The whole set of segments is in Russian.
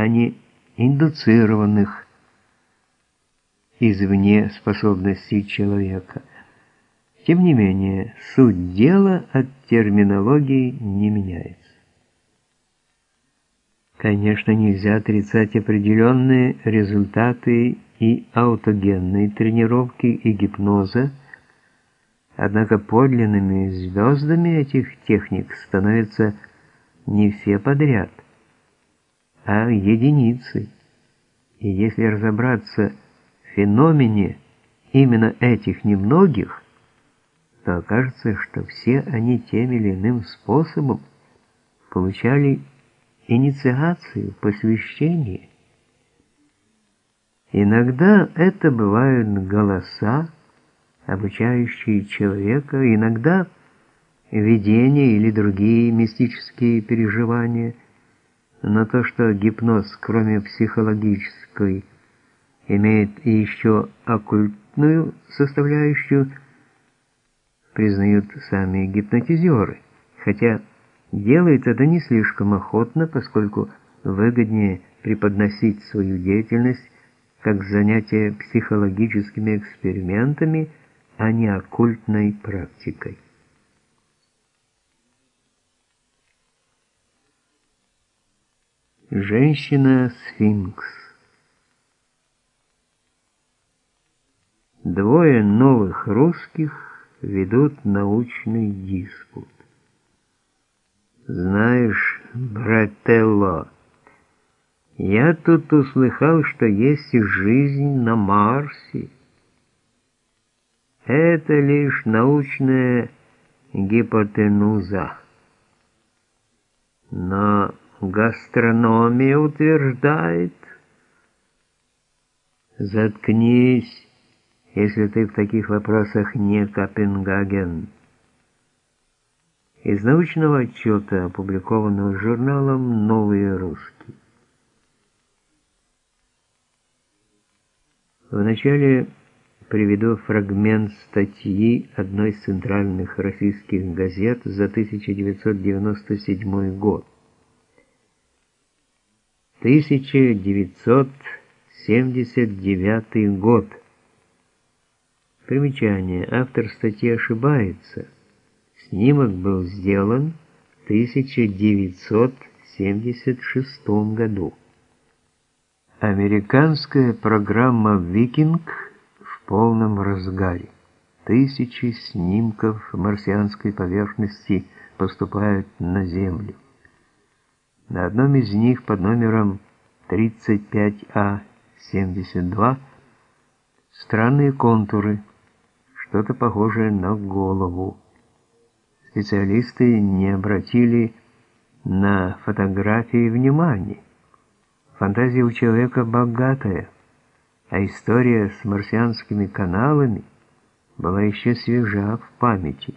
а не индуцированных извне способностей человека. Тем не менее, суть дела от терминологии не меняется. Конечно, нельзя отрицать определенные результаты и аутогенной тренировки и гипноза, однако подлинными звездами этих техник становятся не все подряд, а единицы. И если разобраться в феномене именно этих немногих, то окажется, что все они тем или иным способом получали инициацию, посвящение. Иногда это бывают голоса, обучающие человека, иногда видения или другие мистические переживания, но то, что гипноз, кроме психологической, имеет и еще оккультную составляющую, признают сами гипнотизеры, хотя делает это не слишком охотно, поскольку выгоднее преподносить свою деятельность как занятие психологическими экспериментами, а не оккультной практикой. Женщина-сфинкс Двое новых русских ведут научный диспут. Знаешь, брателло, я тут услыхал, что есть жизнь на Марсе. Это лишь научная гипотенуза. Но гастрономия утверждает... Заткнись, если ты в таких вопросах не Копенгаген. Из научного отчета, опубликованного журналом «Новые русские». Вначале приведу фрагмент статьи одной из центральных российских газет за 1997 год. 1979 год. Примечание. Автор статьи ошибается. Снимок был сделан в 1976 году. Американская программа «Викинг» в полном разгаре. Тысячи снимков марсианской поверхности поступают на Землю. На одном из них под номером 35А72 странные контуры, что-то похожее на голову специалисты не обратили на фотографии внимания. Фантазия у человека богатая, а история с марсианскими каналами была еще свежа в памяти.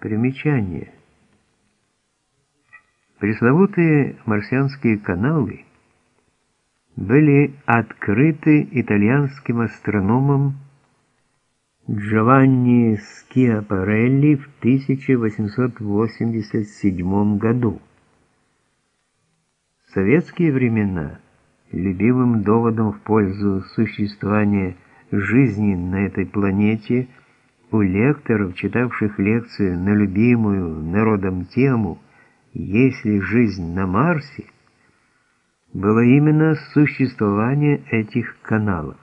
Примечание. Пресловутые марсианские каналы были открыты итальянским астрономом Джованни Скиапарелли в 1887 году. В советские времена любимым доводом в пользу существования жизни на этой планете у лекторов, читавших лекции на любимую народом тему «Есть ли жизнь на Марсе?», было именно существование этих каналов.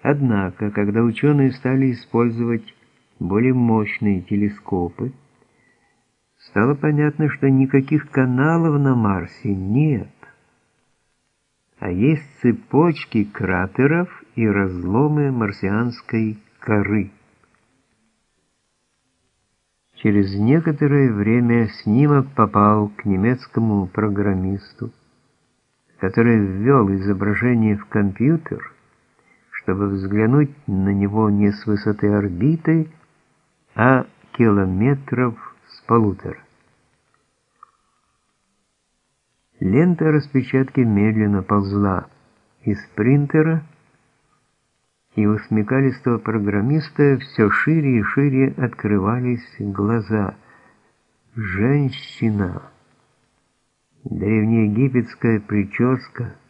Однако, когда ученые стали использовать более мощные телескопы, стало понятно, что никаких каналов на Марсе нет, а есть цепочки кратеров и разломы марсианской коры. Через некоторое время снимок попал к немецкому программисту, который ввел изображение в компьютер чтобы взглянуть на него не с высоты орбиты, а километров с полутора. Лента распечатки медленно ползла из принтера, и у смекалистого программиста все шире и шире открывались глаза. Женщина. древнеегипетская прическа –